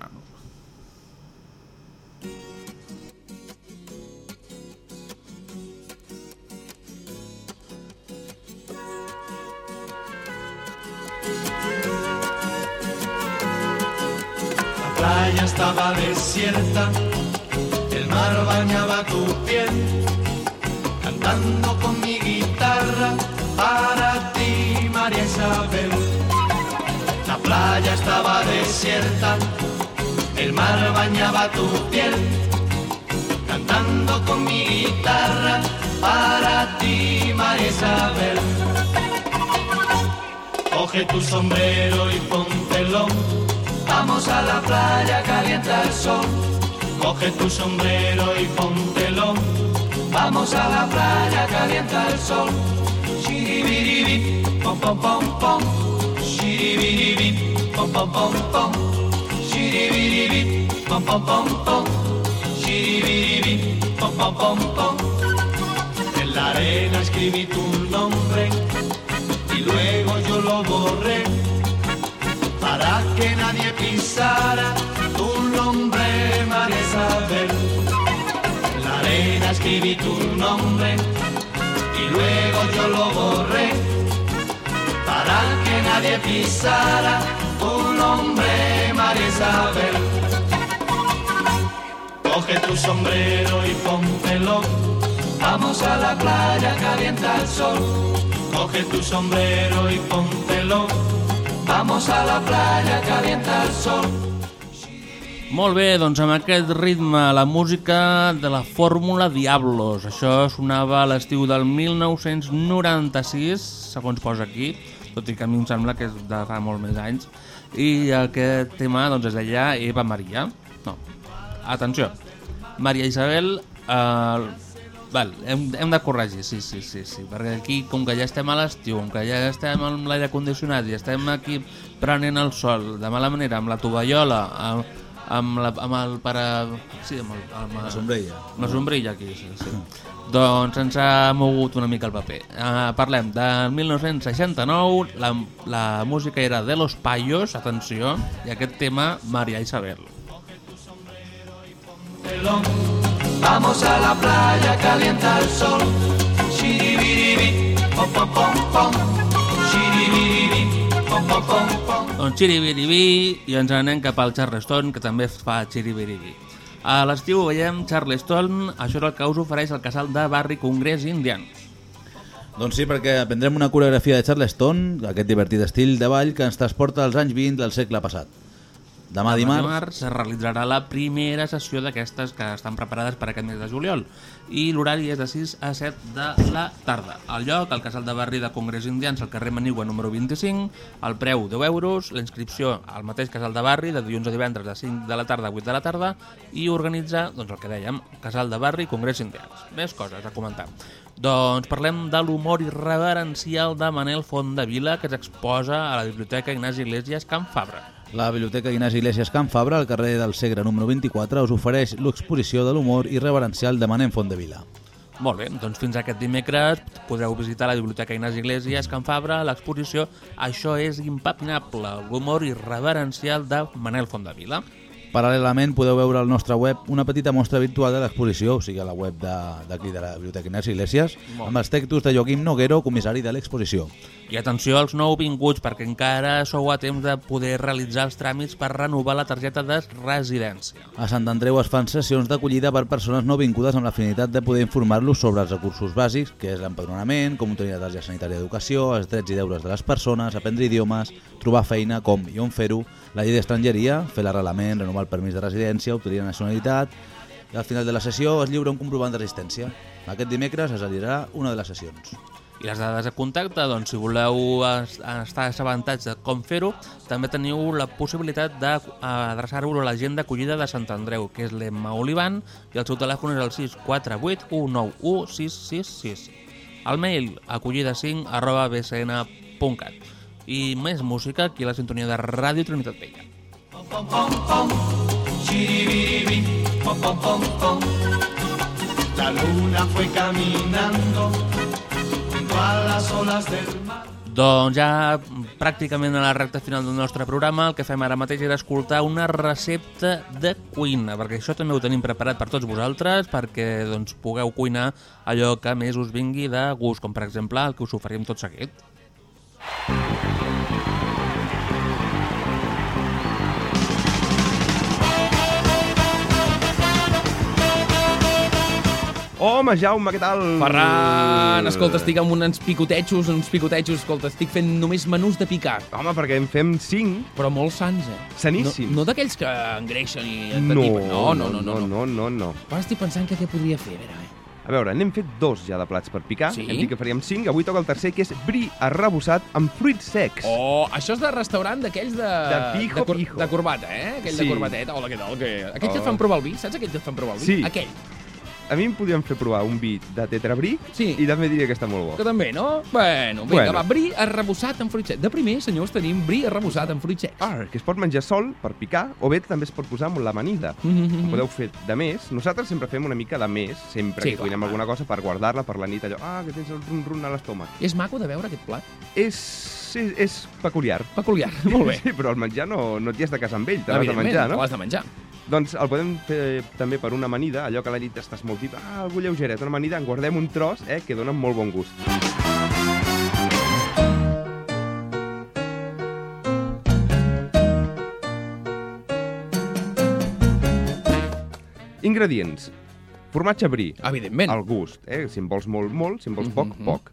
Playa estaba desierta, el mar bañaba tu piel, cantando con mi guitarra para ti, María Isabel. La playa estaba desierta, el mar bañaba tu piel, cantando con mi guitarra para ti, María Isabel. Coge tu sombrero y póntelo. Vamos a la playa, calienta el sol. Coge tu sombrero y póntelo. Vamos a la playa, calienta el sol. Shiribiribi, pom pom pom pom. Shiribiribi, pom pom pom pom. Shiribiribi, pom pom pom pom. Shiribiribi, pom pom pom pom. En la arena escribí tu nombre y luego yo lo borré para que nadie pisara tu nombre, María Isabel. La arena escribí tu nombre y luego yo lo borré para que nadie pisara tu nombre, María Isabel. Coge tu sombrero y póntelo, vamos a la playa, calienta el sol. Coge tu sombrero y póntelo, vamos a la playa, calienta el sol. Molt bé, doncs amb aquest ritme, la música de la Fórmula Diablos. Això sonava a l'estiu del 1996, segons posa aquí, tot i que a mi em sembla que és de fa molt més anys. I aquest tema doncs, es deia Eva Maria. No, atenció, Maria Isabel... Eh, val, hem, hem de corregir, sí, sí, sí, sí, perquè aquí, com que ja estem a l'estiu, com que ja estem amb l'aire condicionat i estem aquí prenent el sol de mala manera, amb la tovallola, amb, amb, la, amb el para... Sí, amb, el, amb La sombrilla. Amb la sombrilla aquí, sí, sí. doncs ens ha mogut una mica el paper. Uh, parlem del 1969, la, la música era de Los Payos, atenció, i aquest tema, Maria Isabel. Vamos a la playa, calienta el sol. Shiribiribi, pom pom pom pom. Shiribiribi, pom pom pom pom. Doncs xiribiribi i ens anem cap al Charleston, que també fa xiribiribi. A l'estiu veiem Charleston, això és el que us ofereix el casal de barri Congrés Indian. Doncs sí, perquè aprendrem una coreografia de Charleston, aquest divertit estil de ball que ens transporta als anys 20 del segle passat. Demà dimarts, dimarts es realitzarà la primera sessió d'aquestes que estan preparades per aquest mes de juliol i l'horari és de 6 a 7 de la tarda. El lloc, el casal de barri de Congrés Indians, al carrer Manigua número 25, el preu 10 euros, la inscripció al mateix casal de barri de dilluns a divendres de 5 de la tarda a 8 de la tarda i organitza, doncs el que dèiem, casal de barri Congrés Indians. Més coses a comentar. Doncs parlem de l'humor irreverencial de Manel Fondavila que s'exposa a la Biblioteca Ignasi Iglesias Can Fabra. La Biblioteca Ignasi Iglesias Can Fabra, al carrer del Segre número 24, us ofereix l'exposició de l'humor irreverencial de Manem Fondevila. Molt bé, doncs fins aquest dimecres podreu visitar la Biblioteca Ignasi Iglesias Can Fabra, l'exposició Això és impapinable, l'humor irreverencial de Manel Fondavila. Paral·lelament podeu veure al nostre web una petita mostra virtual de l'exposició, o sigui a la web de, d'aquí de la Biblioteca Ignasi Iglesias, Molt amb els textos de Joaquim Noguero, comissari de l'exposició. I atenció als nouvinguts, perquè encara sou a temps de poder realitzar els tràmits per renovar la targeta de residència. A Sant Andreu es fan sessions d'acollida per persones no vingudes amb la finalitat de poder informar-los sobre els recursos bàsics, que és l'empadronament, com obtenir la targeta sanitària d'educació, els drets i deures de les persones, aprendre idiomes, trobar feina, com i on fer-ho, la llei d'estrangeria, fer l'arrelament, renovar el permís de residència, obtenir la nacionalitat, i al final de la sessió es lliura un comprovant de resistència. Aquest dimecres es alliberarà una de les sessions. I les dades de contacte, doncs, si voleu es- estar assabentats de com fer-ho, també teniu la possibilitat d'adreçar-vos a la gent d'acollida de Sant Andreu, que és l'Emma Olivan, i el seu telèfon és el 648 191 666. El mail acollida5 arroba. I més música aquí a la sintonia de Ràdio Trinitat Vella. Pom pom pom. Shiribiribi, pom pom pom pom. La luna fue caminando junto a las olas del mar. Doncs ja pràcticament a la recta final del nostre programa el que fem ara mateix era escoltar una recepta de cuina, perquè això també ho tenim preparat per tots vosaltres, perquè doncs, pugueu cuinar allò que més us vingui de gust, com per exemple el que us oferim tot seguit. Home, Jaume, què tal? Ferran, escolta, estic amb uns picotejos, uns picotejos, escolta, estic fent només menús de picar. Home, perquè en fem 5. Però molt sans, eh? Saníssims. No, no d'aquells que engreixen i... No, no, no, no, no, no. no, no, no. Ara estic pensant que què podria fer, a veure, eh? A veure, n'hem fet dos ja de plats per picar. Sí? Hem dit que faríem 5, avui toca el tercer, que és bri arrebossat amb fruits secs. Oh, això és de restaurant d'aquells de... De pijo, de, cor pijo. de corbata, eh? Aquell Sí. de corbateta. Hola, què tal? Que... Aquells que Oh. et fan provar el vi, saps aquells que et fan provar el vi? Sí. Aquell. A mi em podien fer provar un vi de tetrabric Sí. i també diria que està molt bo. Que també, no? Bueno, vinga, Bueno. va, bri arrebossat amb fruits secs. De primer, senyors, tenim bri arrebossat amb fruits secs. Ah, que es pot menjar sol per picar o bé també es pot posar amb l'amanida. Mm -hmm. Ho podeu fer de més. Nosaltres sempre fem una mica de més, sempre Sí, que cuinem alguna cosa per guardar-la per la nit, allò, ah, que tens el run-run a l'estómac. És maco de veure aquest plat? És, és, és peculiar. Peculiar, molt bé. Sí, però el menjar no, no t'hi has de casar amb ell, te l'has de menjar, no? l'has de menjar. Doncs el podem fer també per una amanida, allò que a la nit estàs molt tip, ah, algú lleugeret, una amanida, en guardem un tros, eh, que dona molt bon gust. Ingredients. Formatge brie. Evidentment. Al gust, eh? Si en vols molt, molt, si en vols poc, Mhm. poc.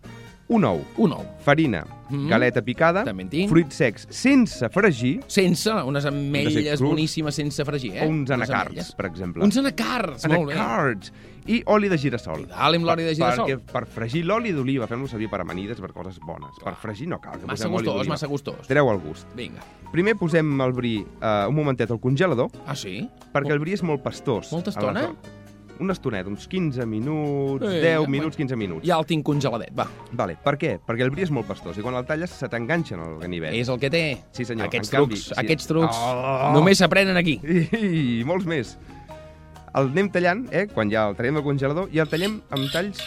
Un ou, Un ou. farina, Mm. galeta picada, També en tinc. fruits secs sense fregir, Sense, unes ametlles crus. boníssimes sense fregir, eh? o uns anacards, per exemple. Uns anacards, molt bé. Anacards. I oli de girassol. Dale amb l'oli de girassol. Perquè per fregir l'oli d'oliva, fem-lo servir per amanides, per coses bones. Per fregir no cal. Que Massa gustós, massa gustós. Treu el gust. Vinga. Primer posem el bri uh, un momentet al congelador, Ah, sí? perquè el bri és molt pastós. Molta estona? Aleshores, Una estoneta, uns 15 minuts, Eh, 10 ja, minuts, 15 minuts. Ja el tinc congeladet, va. Vale, per què? Perquè el bri és molt pastós i quan el talles se t'enganxa en el ganivet. És el que té. Sí, senyor. Aquests En canvi, trucs, sí. aquests trucs, Oh! només s'aprenen aquí. I, I molts més. El anem tallant, eh, quan ja el traiem del congelador, i el tallem amb talls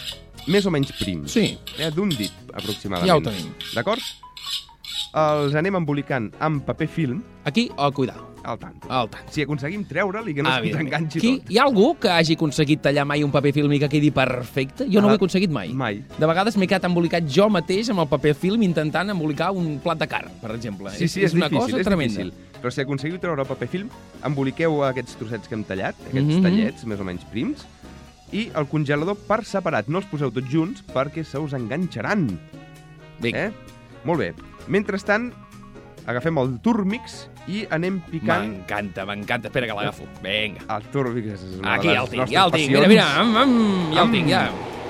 més o menys prims. Sí. Eh, D'un dit, aproximadament. Ja ho tenim. D'acord? Els anem embolicant amb paper film. Aquí, al cuidar. Al tanto. Al tant. Si aconseguim treure-li que no Ah, se'ns enganxi Qui, tot. hi ha algú que hagi aconseguit tallar mai un paper film i que quedi perfecte? Jo no Ah, ho he aconseguit mai. Mai. De vegades m'he quedat embolicat jo mateix amb el paper film intentant embolicar un plat de carn, per exemple. Sí, sí, és, una difícil, cosa és tremenda. difícil. Però si aconseguiu treure el paper film, emboliqueu aquests trossets que hem tallat, aquests Mhm. tallets més o menys prims, i el congelador per separat. No els poseu tots junts perquè se us enganxaran. Vinga. Eh? Molt bé. Mentrestant, agafem el Turmix i anem picant... M'encanta, m'encanta. Espera que l'agafo. Vinga. El Turmix és una Aquí de ja les el tinc, ja el tinc. Mira, passions. mira, am, am, ja el tinc, ja.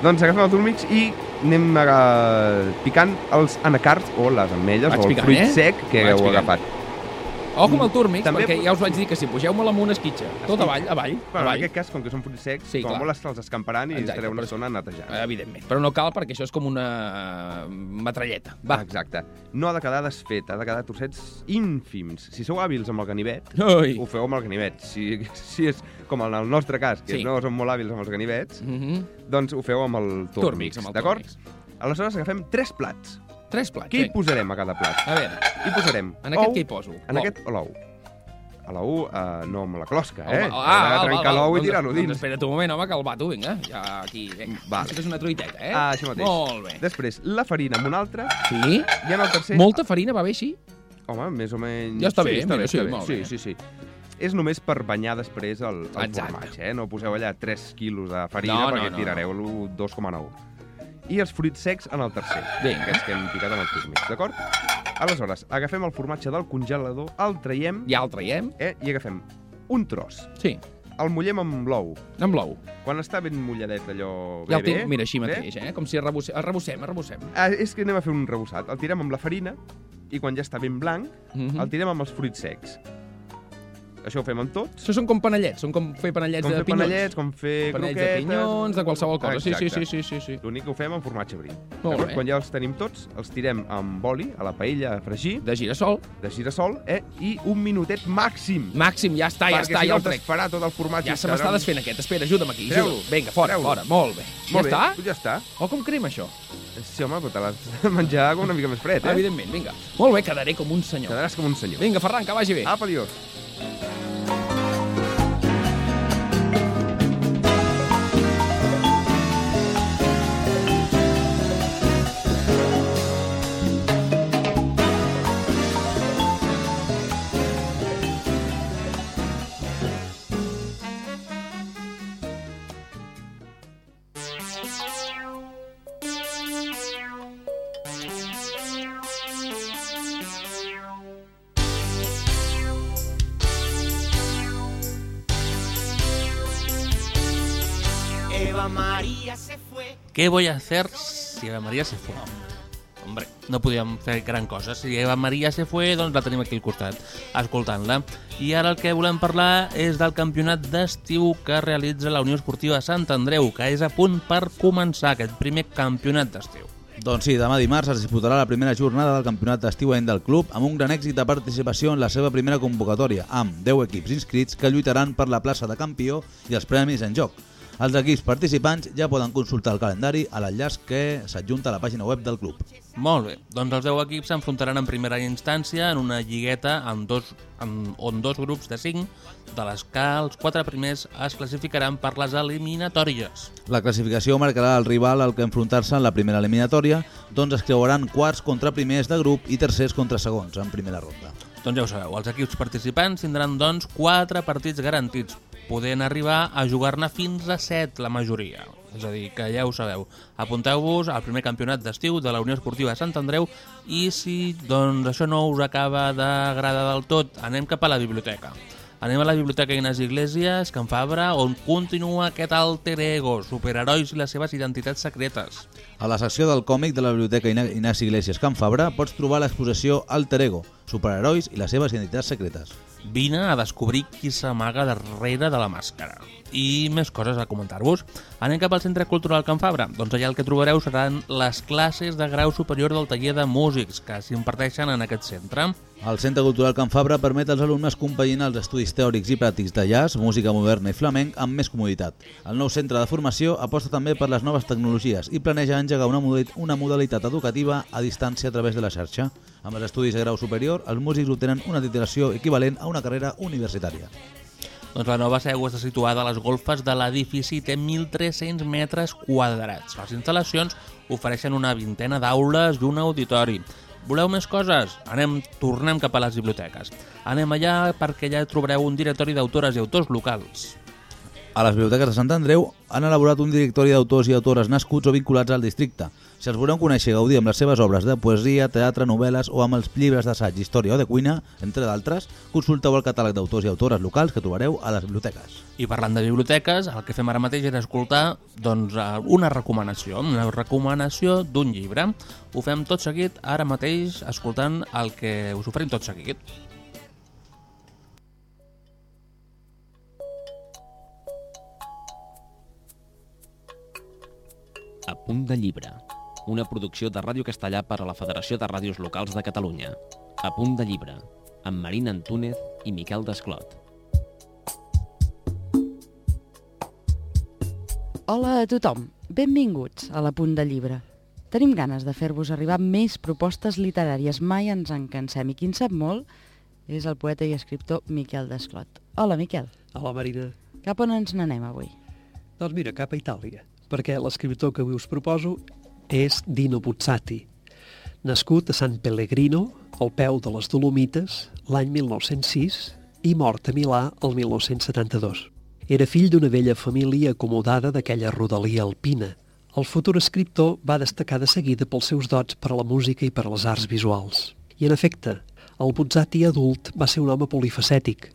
Doncs agafem el Turmix i anem uh, picant els anacards o les ametlles Vaig o el picant, fruit eh? sec que Vaig heu picant. agafat. Ojo amb el Turmix, També- perquè ja us vaig dir que si pugeu molt amunt esquitxa. Tot avall, avall, Bueno, en avall. aquest cas, com que són fruits secs, Sí, com clar. molt els escamparan i Exacte, estareu una però- estona netejant. Evidentment. Però no cal perquè això és com una metralleta. Va. Exacte. No ha de quedar desfet, ha de quedar trossets ínfims. Si sou hàbils amb el ganivet, Ui. ho feu amb el ganivet. Si, si és com en el nostre cas, que Sí. no som molt hàbils amb els ganivets, Mm -hmm. doncs ho feu amb el Turmix, d'acord? Aleshores agafem tres plats. Tres plats, Què hi vinga. posarem a cada plat? A veure, Hi posarem en aquest ou, què hi poso? En L'ou. aquest, l'ou. A l'ou, uh, no amb la closca, Home, eh? ah, de val, trencar val, l'ou i tirar-ho Doncs, dins. Espera't un moment, home, que el vato, vinga. Ja aquí, vinga. Vale. Que és una truiteta, eh? Ah, això mateix. Molt bé. Després, la farina amb una altra. Sí? I en el tercer... Molta farina va bé així? Home, més o menys... Ja està sí, bé, està mira, bé, sí, molt sí, bé. sí, sí. És només per banyar després el, el Exacte. formatge, eh? No poseu allà 3 quilos de farina No, no, perquè no, tirareu-lo 2,9. I els fruits secs en el tercer, Vinga. aquests que hem picat amb el turmix, d'acord? Aleshores, agafem el formatge del congelador, el traiem Ja el traiem. eh, i agafem un tros. Sí, El mullem amb l'ou. amb l'ou. Quan està ben mulladet allò bé, Ja el tinc, bé, mira, així bé, mateix, eh? Com si arrebossem, arrebossem. arrebossem. Ah, és que anem a fer un rebossat. El tirem amb la farina i quan ja està ben blanc, Mhm. el tirem amb els fruits secs. Això ho fem amb tots. Això són com panellets, són com fer panellets Com de pinyons. panellets, com fer Panellets de croquetes... pinyons, de qualsevol cosa. Sí, sí, Exacte. sí, sí, sí, sí. L'únic que ho fem amb formatge brí. Molt D'acord? bé. Quan ja els tenim tots, els tirem amb oli a la paella a fregir, De girassol. de girassol, eh? i un minutet màxim. Màxim, ja està, ja perquè està, si ja no el trec. farà tot el formatge. Ja se m'està desfent aquest. Espera, ajuda'm aquí. Treu-lo. Vinga, fora, Treu-lo. fora. Molt bé. Molt ja bé, està? Ja està. Oh, com crema això? Sí, home, però te l'has de menjar com una mica més fred, eh? Evidentment, vinga. Molt bé, quedaré com un senyor. Quedaràs com un senyor. Vinga, Ferran, que vagi bé. Apa, Dios. Eva María se fue. ¿Qué voy a hacer si Eva María se fue? Hombre, no podíem fer gran cosa. Si Eva Maria se fue, doncs la tenim aquí al costat, escoltant-la. I ara el que volem parlar és del campionat d'estiu que realitza la Unió Esportiva Sant Andreu, que és a punt per començar aquest primer campionat d'estiu. Doncs sí, demà dimarts es disputarà la primera jornada del campionat d'estiuent del club amb un gran èxit de participació en la seva primera convocatòria, amb 10 equips inscrits que lluitaran per la plaça de campió i els premis en joc. Els equips participants ja poden consultar el calendari a l'enllaç que s'adjunta a la pàgina web del club. Molt bé, doncs els 10 equips s'enfrontaran en primera instància en una lligueta amb dos, amb, on dos grups de 5, de les que els quatre primers es classificaran per les eliminatòries. La classificació marcarà el rival al que enfrontar-se en la primera eliminatòria, doncs es creuaran quarts contra primers de grup i tercers contra segons en primera ronda. Doncs ja ho sabeu, els equips participants tindran doncs 4 partits garantits, podent arribar a jugar-ne fins a 7 la majoria. És a dir, que ja ho sabeu. Apunteu-vos al primer campionat d'estiu de la Unió Esportiva Sant Andreu i si doncs, això no us acaba d'agradar del tot, anem cap a la biblioteca. Anem a la Biblioteca Ignasi Iglesias, Can Fabra, on continua aquest alter ego, superherois i les seves identitats secretes. A la secció del còmic de la Biblioteca Ignasi Iglesias Can Fabra pots trobar l'exposició Alter Ego, superherois i les seves identitats secretes. Vine a descobrir qui s'amaga darrere de la màscara. I més coses a comentar-vos. Anem cap al Centre Cultural Can Fabra. Doncs allà el que trobareu seran les classes de grau superior del taller de músics que s'imparteixen en aquest centre. El Centre Cultural Can Fabra permet als alumnes compaginar els estudis teòrics i pràctics de jazz, música moderna i flamenc amb més comoditat. El nou centre de formació aposta també per les noves tecnologies i planeja engegar una, una modalitat educativa a distància a través de la xarxa. Amb els estudis de grau superior, els músics obtenen una titulació equivalent a una carrera universitària. Doncs la nova seu està situada a les golfes de l'edifici i té 1.300 metres quadrats. Les instal·lacions ofereixen una vintena d'aules i un auditori. Voleu més coses? Anem, tornem cap a les biblioteques. Anem allà perquè allà trobareu un directori d'autores i autors locals. A les biblioteques de Sant Andreu han elaborat un directori d'autors i autores nascuts o vinculats al districte. Si els voleu conèixer i gaudir amb les seves obres de poesia, teatre, novel·les o amb els llibres d'assaig, història o de cuina, entre d'altres, consulteu el catàleg d'autors i autores locals que trobareu a les biblioteques. I parlant de biblioteques, el que fem ara mateix és escoltar doncs, eh, una recomanació, una recomanació d'un llibre. Ho fem tot seguit, ara mateix, escoltant el que us oferim tot seguit. A punt de llibre, una producció de Ràdio Castellà per a la Federació de Ràdios Locals de Catalunya. A punt de llibre, amb Marina Antúnez i Miquel Desclot. Hola a tothom, benvinguts a la Punt de Llibre. Tenim ganes de fer-vos arribar més propostes literàries, mai ens en cansem i qui en sap molt és el poeta i escriptor Miquel Desclot. Hola, Miquel. Hola, Marina. Cap on ens n'anem avui? Doncs mira, cap a Itàlia, perquè l'escriptor que avui us proposo és Dino Buzzati, nascut a San Pellegrino, al peu de les Dolomites, l'any 1906 i mort a Milà el 1972. Era fill d'una vella família acomodada d'aquella rodalia alpina. El futur escriptor va destacar de seguida pels seus dots per a la música i per a les arts visuals. I en efecte, el Buzzati adult va ser un home polifacètic,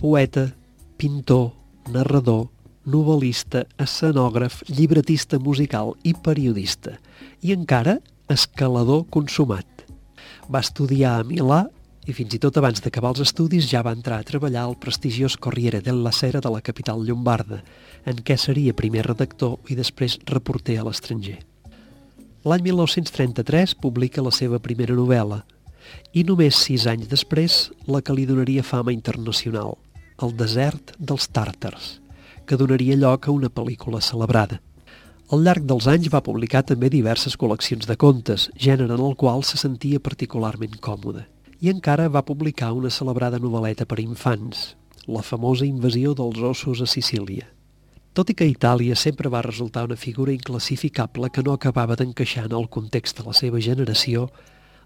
poeta, pintor, narrador, novel·lista, escenògraf, llibretista musical i periodista, i encara escalador consumat. Va estudiar a Milà i fins i tot abans d'acabar els estudis ja va entrar a treballar al prestigiós Corriere della Sera de la capital llombarda, en què seria primer redactor i després reporter a l'estranger. L'any 1933 publica la seva primera novel·la i només sis anys després la que li donaria fama internacional, El desert dels tàrtars, que donaria lloc a una pel·lícula celebrada. Al llarg dels anys va publicar també diverses col·leccions de contes, gènere en el qual se sentia particularment còmode. I encara va publicar una celebrada novel·leta per infants, la famosa invasió dels ossos a Sicília. Tot i que Itàlia sempre va resultar una figura inclassificable que no acabava d'encaixar en el context de la seva generació,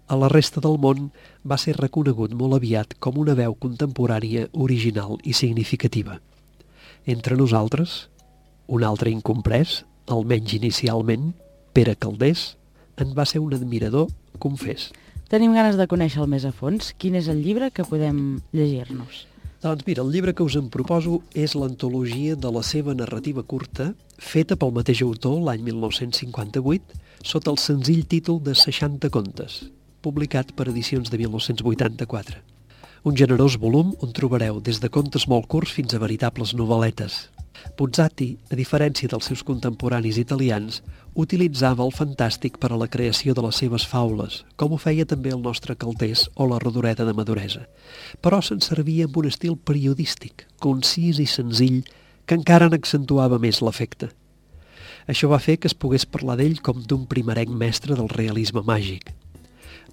a la resta del món va ser reconegut molt aviat com una veu contemporània original i significativa. Entre nosaltres, un altre incomprès, almenys inicialment, Pere Caldés, en va ser un admirador confés. Tenim ganes de conèixer-el més a fons. Quin és el llibre que podem llegir-nos? Doncs mira, el llibre que us en proposo és l'antologia de la seva narrativa curta, feta pel mateix autor l'any 1958, sota el senzill títol de 60 contes, publicat per edicions de 1984. Un generós volum on trobareu des de contes molt curts fins a veritables novel·letes. Buzzati, a diferència dels seus contemporanis italians, utilitzava el fantàstic per a la creació de les seves faules, com ho feia també el nostre Caldés o la Rodoreda de Maduresa, però se'n servia amb un estil periodístic, concís i senzill, que encara n'accentuava més l'efecte. Això va fer que es pogués parlar d'ell com d'un primerenc mestre del realisme màgic.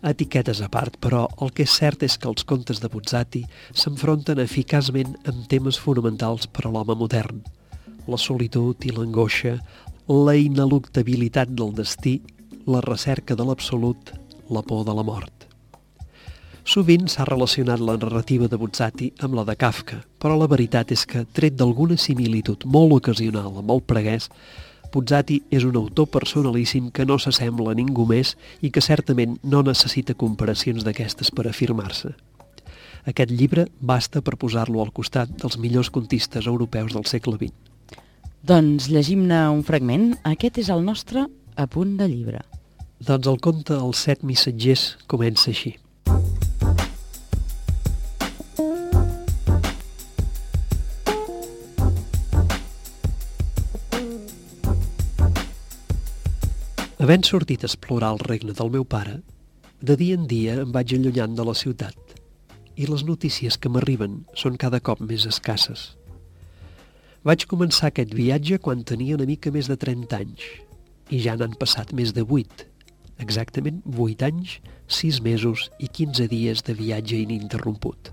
Etiquetes a part, però el que és cert és que els contes de Buzzati s'enfronten eficaçment amb temes fonamentals per a l'home modern. La solitud i l'angoixa, la ineluctabilitat del destí, la recerca de l'absolut, la por de la mort. Sovint s'ha relacionat la narrativa de Buzzati amb la de Kafka, però la veritat és que, tret d'alguna similitud molt ocasional amb el preguès, Buzzati és un autor personalíssim que no s'assembla a ningú més i que certament no necessita comparacions d'aquestes per afirmar-se. Aquest llibre basta per posar-lo al costat dels millors contistes europeus del segle XX. Doncs llegim-ne un fragment. Aquest és el nostre apunt de llibre. Doncs el conte Els set missatgers comença així. Havent sortit a explorar el regne del meu pare, de dia en dia em vaig allunyant de la ciutat i les notícies que m'arriben són cada cop més escasses. Vaig començar aquest viatge quan tenia una mica més de 30 anys i ja n'han passat més de 8, exactament 8 anys, 6 mesos i 15 dies de viatge ininterromput.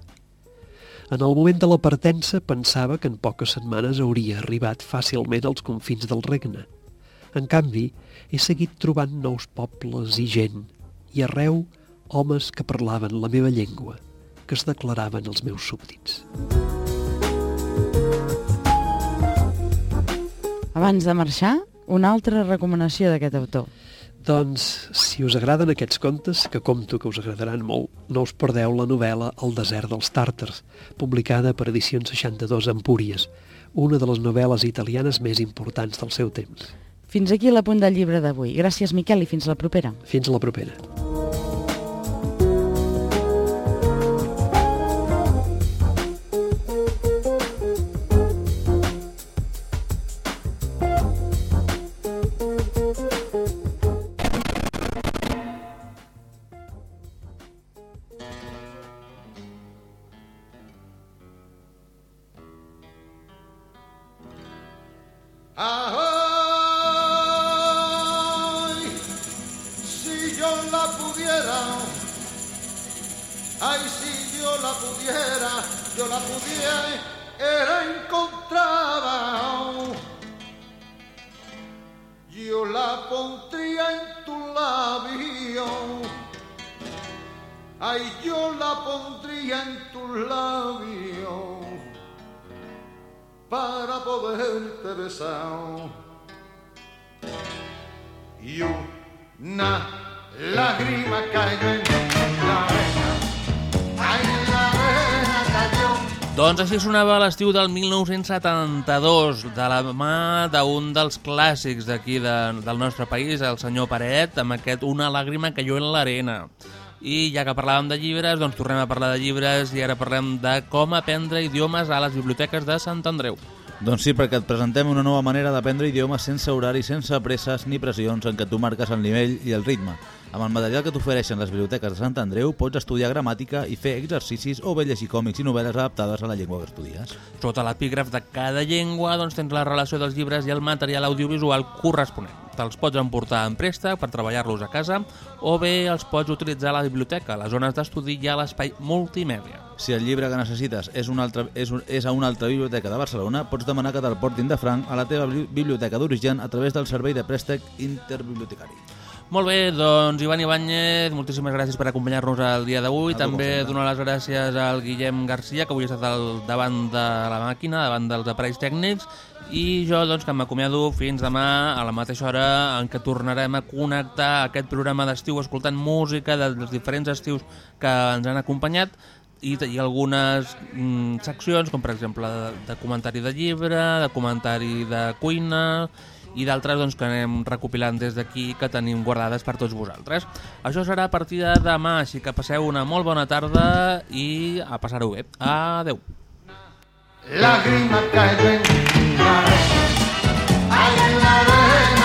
En el moment de la partença pensava que en poques setmanes hauria arribat fàcilment als confins del regne. En canvi, he seguit trobant nous pobles i gent, i arreu homes que parlaven la meva llengua, que es declaraven els meus súbdits. Abans de marxar, una altra recomanació d'aquest autor. Doncs, si us agraden aquests contes, que compto que us agradaran molt, no us perdeu la novel·la El desert dels tàrtars, publicada per Edicions 62 Empúries, una de les novel·les italianes més importants del seu temps. Fins aquí la punt del llibre d'avui. Gràcies, Miquel, i fins la propera. Fins la propera. Lágrima cayó en la. Ay, la cayó. Doncs així sonava l'estiu del 1972, de la mà d'un dels clàssics d'aquí de, del nostre país, el senyor Paret, amb aquest Una làgrima que jo en l'arena. I ja que parlàvem de llibres, doncs tornem a parlar de llibres i ara parlem de com aprendre idiomes a les biblioteques de Sant Andreu. Doncs sí, perquè et presentem una nova manera d'aprendre idiomes sense horari, sense presses ni pressions en què tu marques el nivell i el ritme. Amb el material que t'ofereixen les biblioteques de Sant Andreu pots estudiar gramàtica i fer exercicis o bé llegir còmics i novel·les adaptades a la llengua que estudies. Sota l'epígraf de cada llengua doncs, tens la relació dels llibres i el material audiovisual corresponent. Te'ls pots emportar en préstec per treballar-los a casa o bé els pots utilitzar a la biblioteca, a les zones d'estudi i a l'espai multimèdia. Si el llibre que necessites és, una altra, és, un- és a una altra biblioteca de Barcelona, pots demanar que te'l portin de franc a la teva bibli- biblioteca d'origen a través del servei de préstec interbibliotecari. Molt bé, doncs Ivan Ibáñez, moltíssimes gràcies per acompanyar-nos el dia d'avui. També donar les gràcies al Guillem Garcia, que avui ha estat al davant de la màquina, davant dels aparells tècnics, i jo, doncs, que m'acomiado fins demà a la mateixa hora en què tornarem a connectar aquest programa d'estiu escoltant música dels diferents estius que ens han acompanyat i, i algunes mm, seccions, com per exemple de, de comentari de llibre, de comentari de cuina i d'altres doncs, que anem recopilant des d'aquí que tenim guardades per tots vosaltres. Això serà a partir de demà, així que passeu una molt bona tarda i a passar-ho bé. Adeu. Lágrima cayó en mi ay, en la arena.